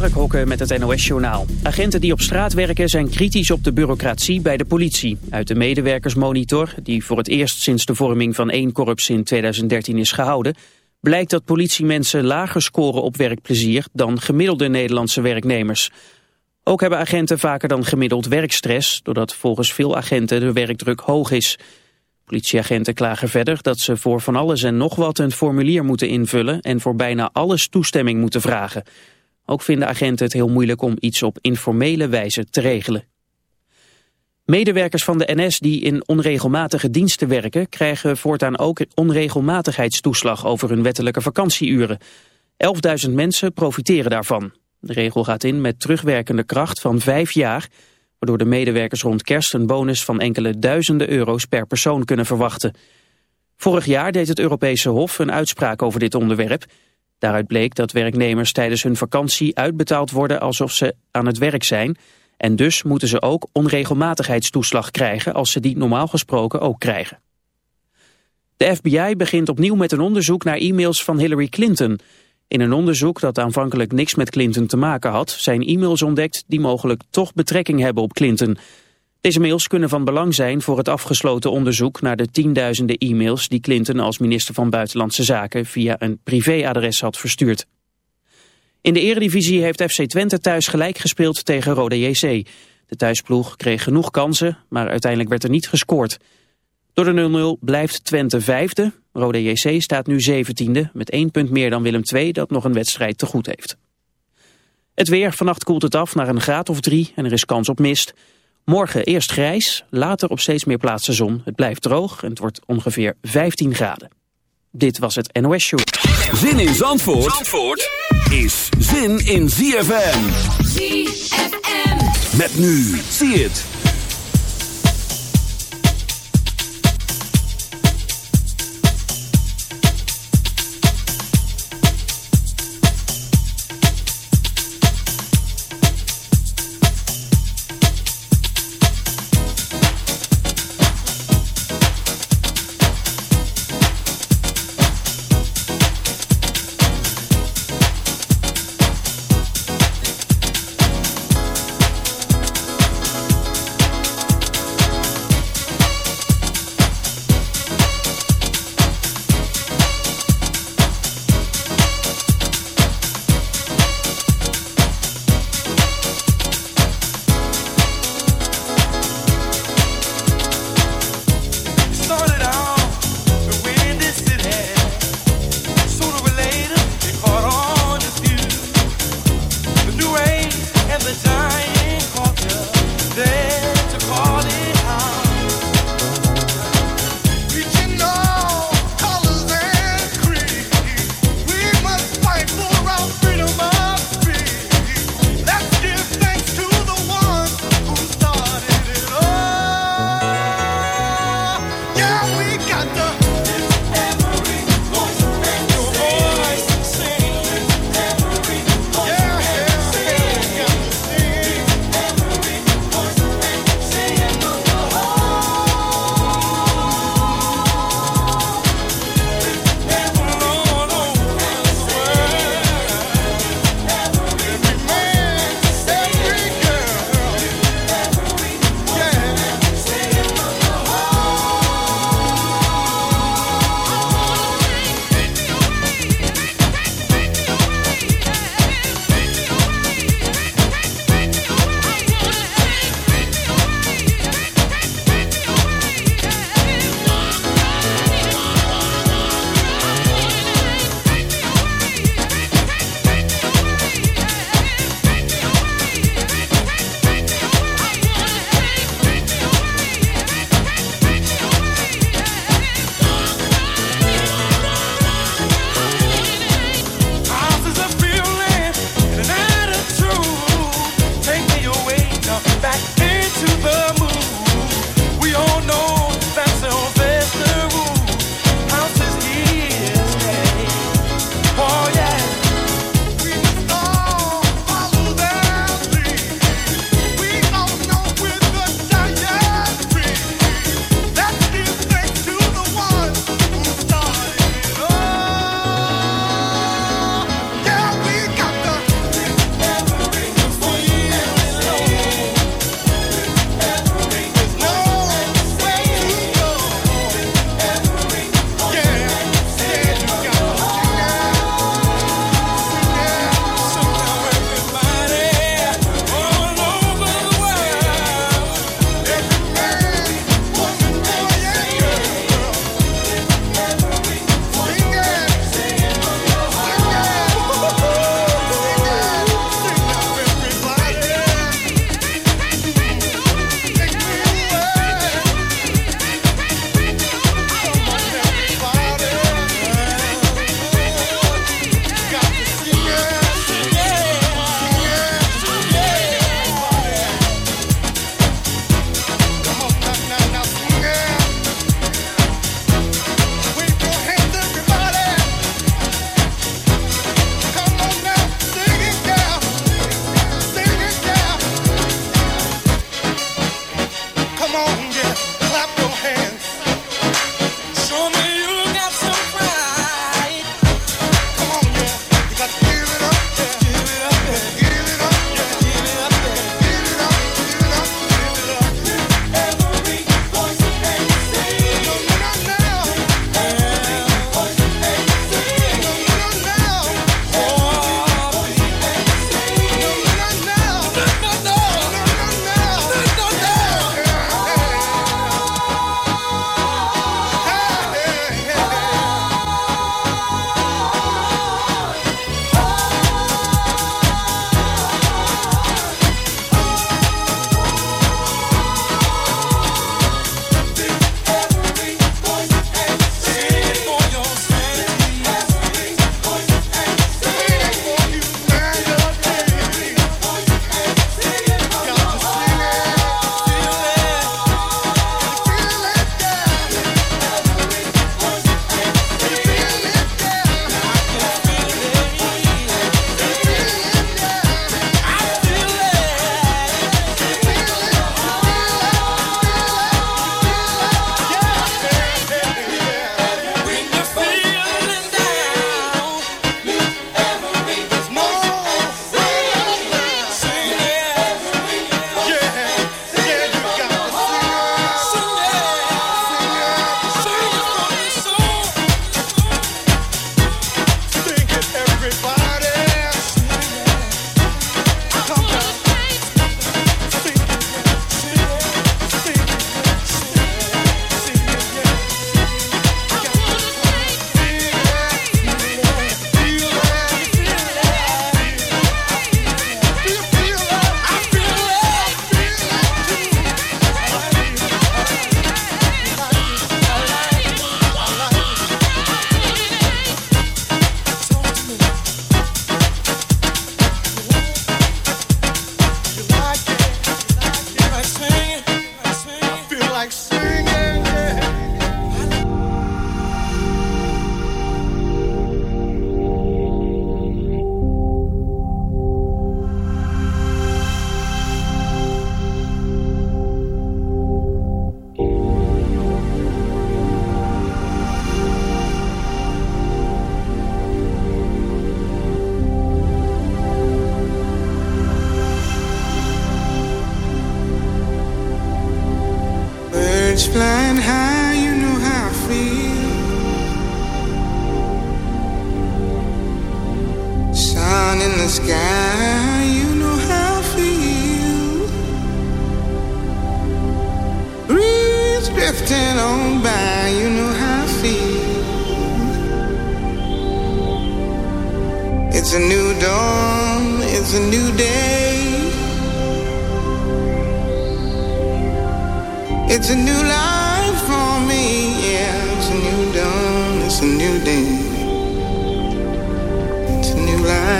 Mark Hokke met het NOS-journaal. Agenten die op straat werken zijn kritisch op de bureaucratie bij de politie. Uit de medewerkersmonitor, die voor het eerst sinds de vorming van één korps in 2013 is gehouden... blijkt dat politiemensen lager scoren op werkplezier dan gemiddelde Nederlandse werknemers. Ook hebben agenten vaker dan gemiddeld werkstress... doordat volgens veel agenten de werkdruk hoog is... Politieagenten klagen verder dat ze voor van alles en nog wat een formulier moeten invullen en voor bijna alles toestemming moeten vragen. Ook vinden agenten het heel moeilijk om iets op informele wijze te regelen. Medewerkers van de NS die in onregelmatige diensten werken... krijgen voortaan ook onregelmatigheidstoeslag over hun wettelijke vakantieuren. 11.000 mensen profiteren daarvan. De regel gaat in met terugwerkende kracht van vijf jaar... waardoor de medewerkers rond kerst een bonus van enkele duizenden euro's per persoon kunnen verwachten. Vorig jaar deed het Europese Hof een uitspraak over dit onderwerp... Daaruit bleek dat werknemers tijdens hun vakantie uitbetaald worden alsof ze aan het werk zijn. En dus moeten ze ook onregelmatigheidstoeslag krijgen als ze die normaal gesproken ook krijgen. De FBI begint opnieuw met een onderzoek naar e-mails van Hillary Clinton. In een onderzoek dat aanvankelijk niks met Clinton te maken had... zijn e-mails ontdekt die mogelijk toch betrekking hebben op Clinton... Deze mails kunnen van belang zijn voor het afgesloten onderzoek naar de tienduizenden e-mails die Clinton als minister van Buitenlandse Zaken via een privéadres had verstuurd. In de eredivisie heeft FC Twente thuis gelijk gespeeld tegen Rode JC. De thuisploeg kreeg genoeg kansen, maar uiteindelijk werd er niet gescoord. Door de 0-0 blijft Twente vijfde. Rode JC staat nu zeventiende, met één punt meer dan Willem II dat nog een wedstrijd te goed heeft. Het weer, vannacht koelt het af naar een graad of drie en er is kans op mist. Morgen eerst grijs, later op steeds meer plaatsen zon. Het blijft droog en het wordt ongeveer 15 graden. Dit was het NOS Show. Zin in Zandvoort, Zandvoort is zin in ZFM. ZFM. Met nu, zie het.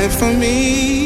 On by,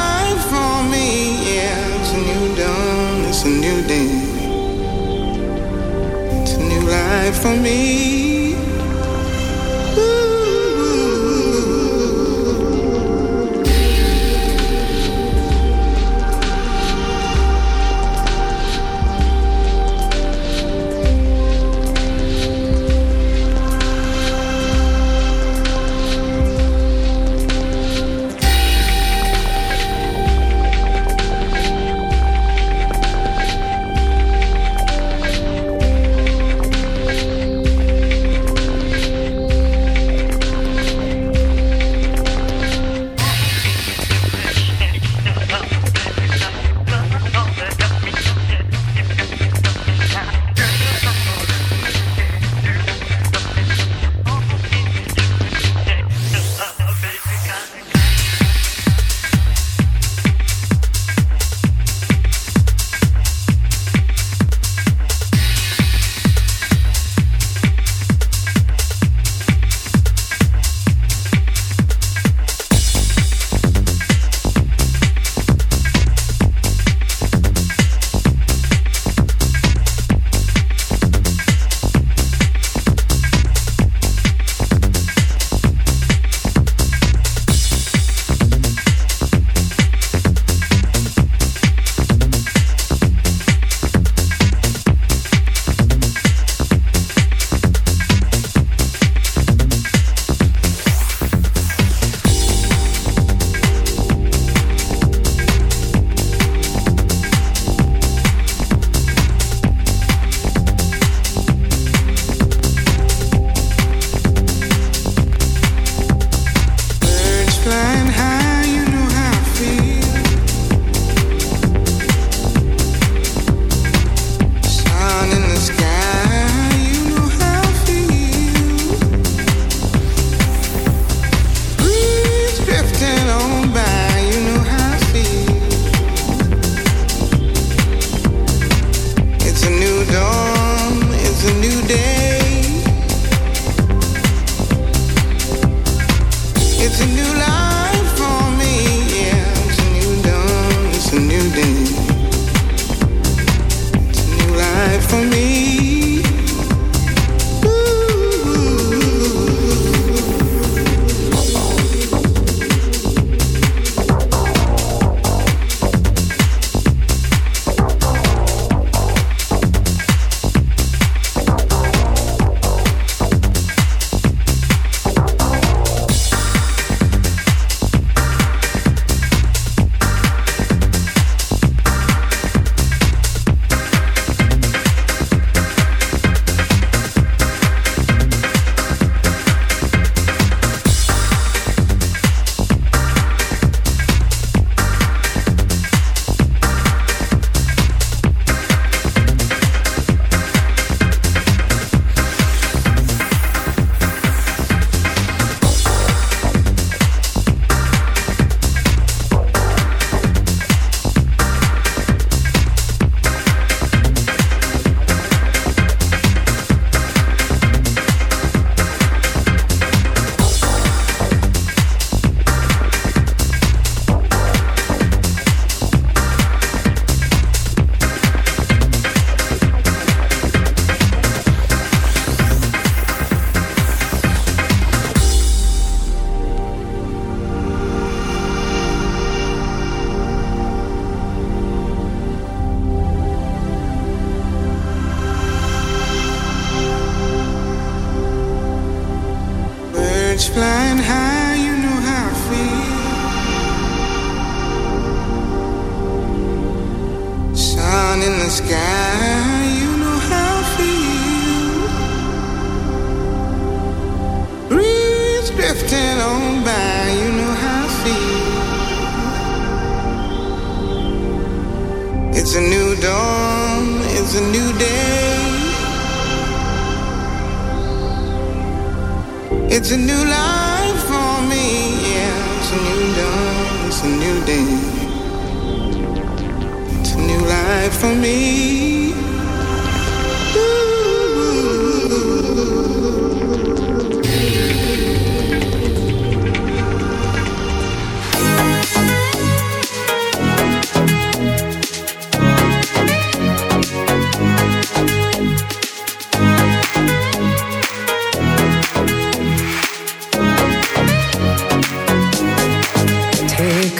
for me.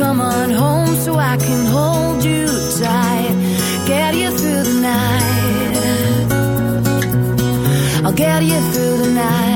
come on home so I can hold you tight, get you through the night. I'll get you through the night.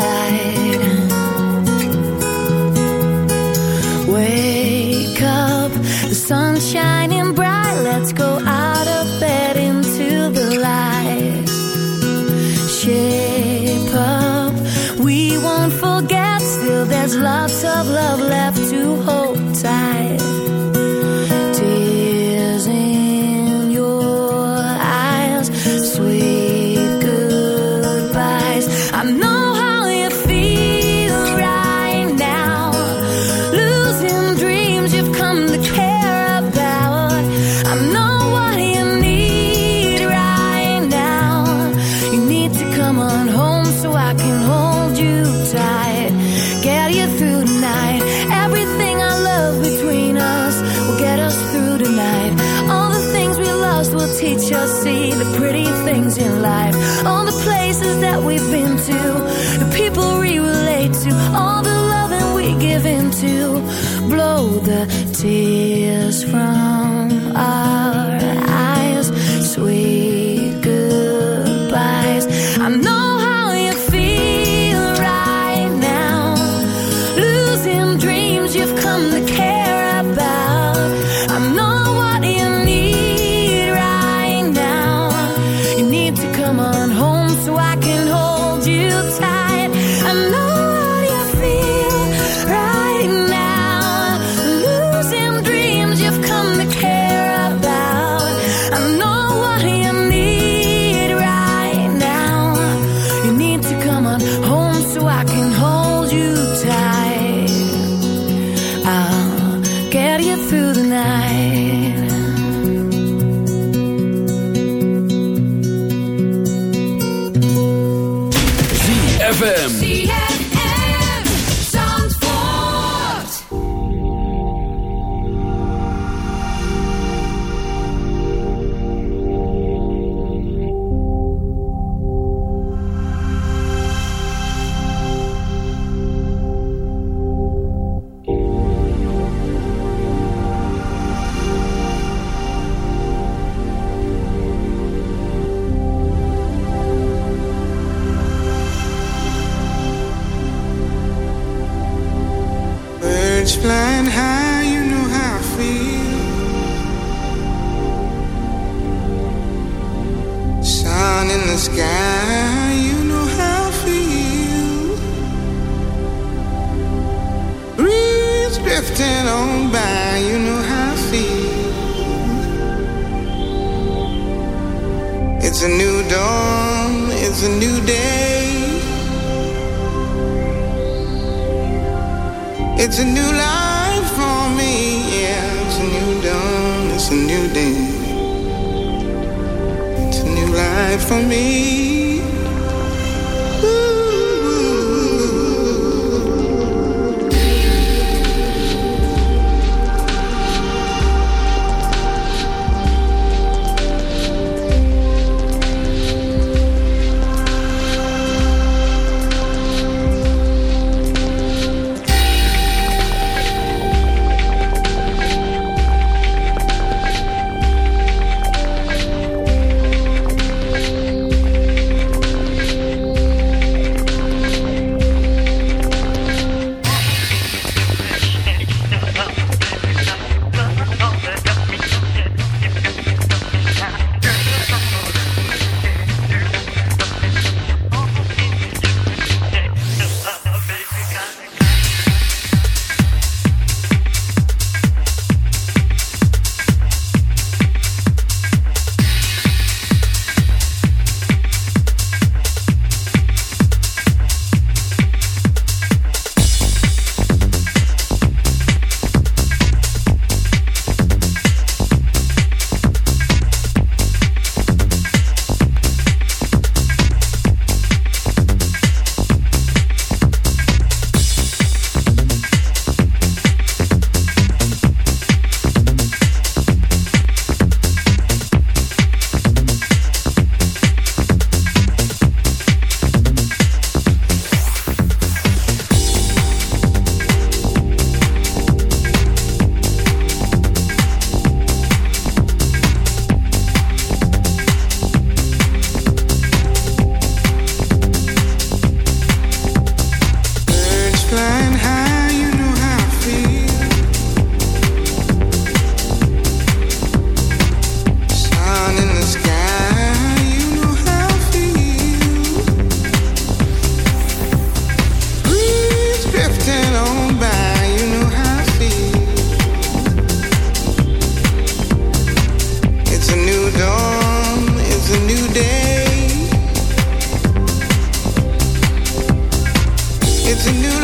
to new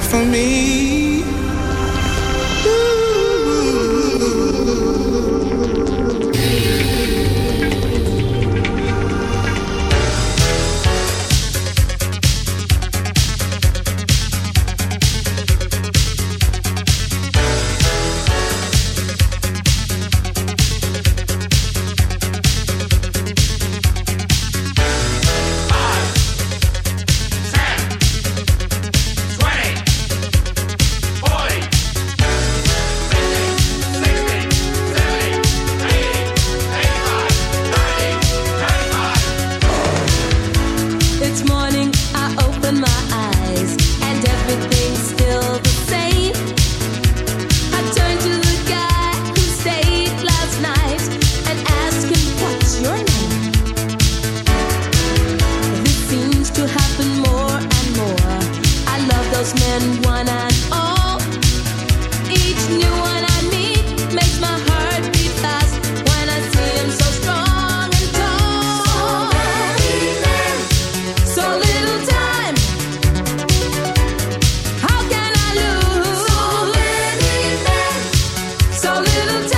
for me. little time.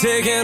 taking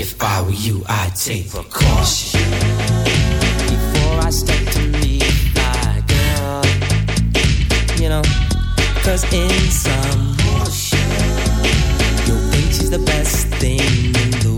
If I were you, I'd take precaution. Before I step to meet my girl, you know, cause in some, your age is the best thing in the world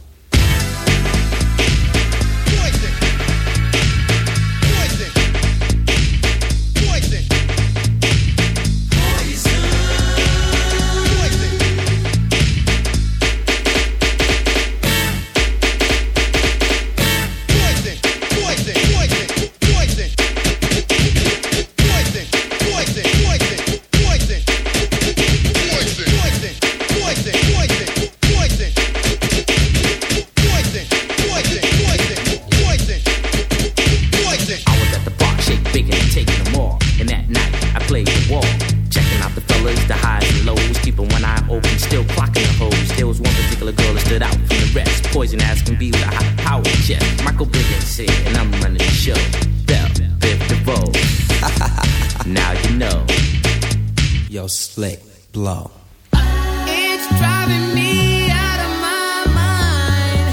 now you know. Yo, slick blow. It's driving me out of my mind.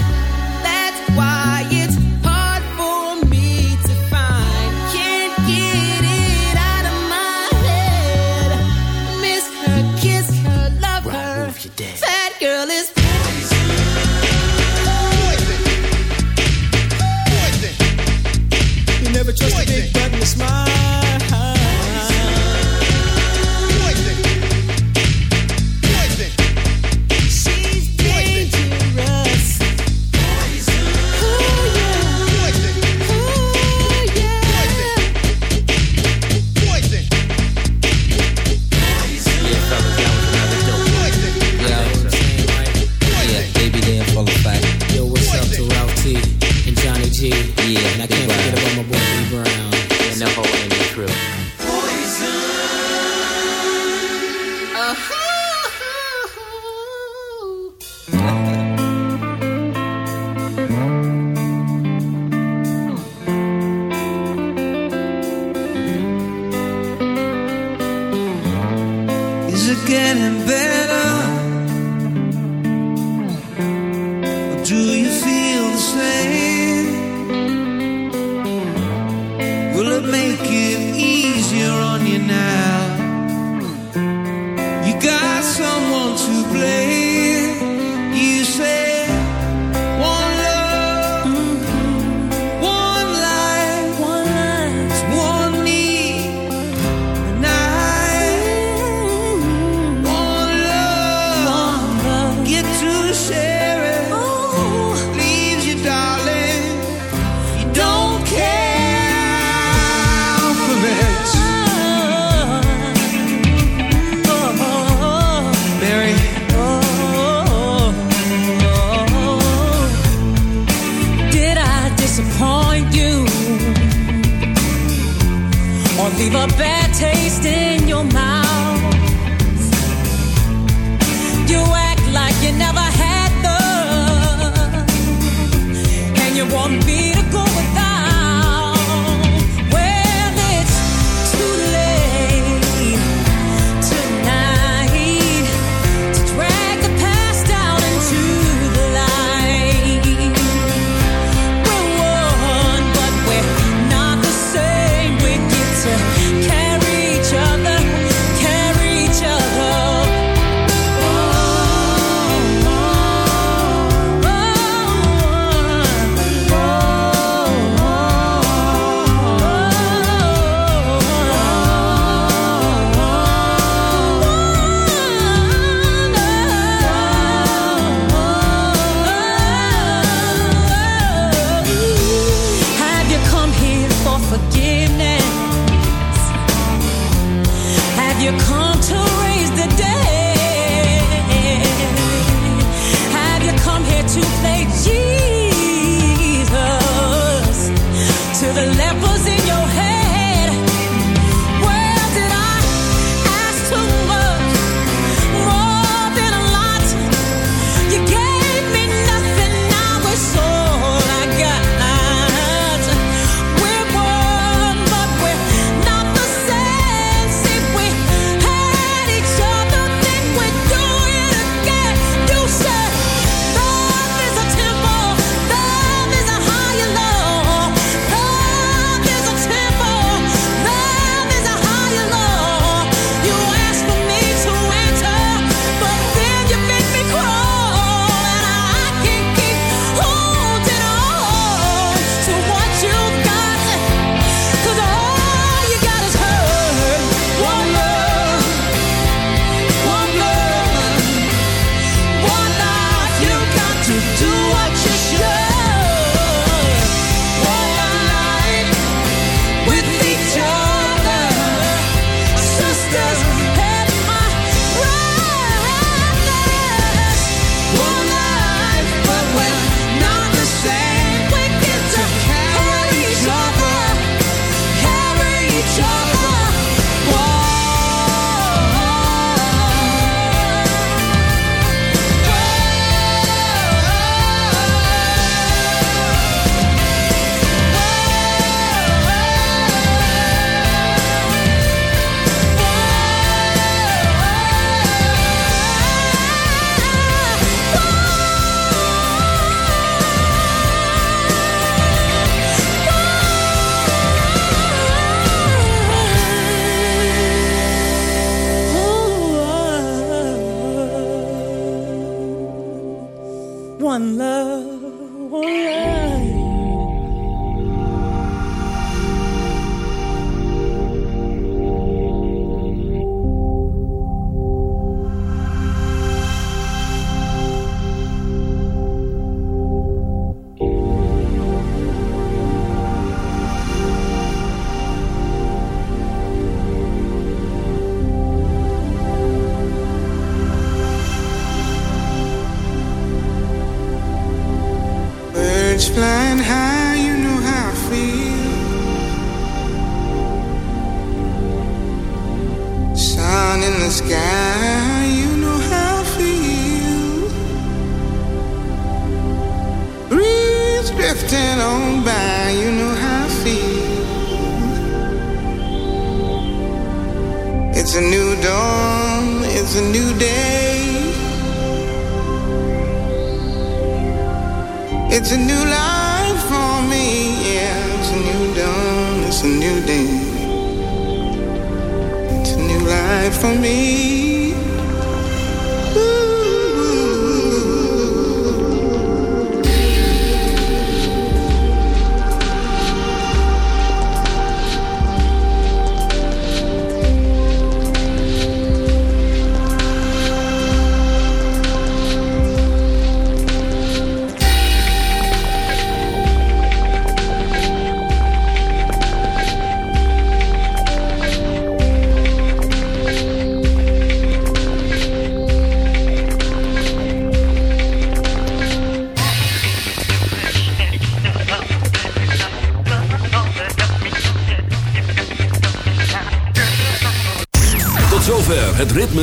That's why it's hard for me to find. Can't get it out of my head. Miss her, kiss her, love her. Girl is. Poison. Poison. You never trust a big button, smile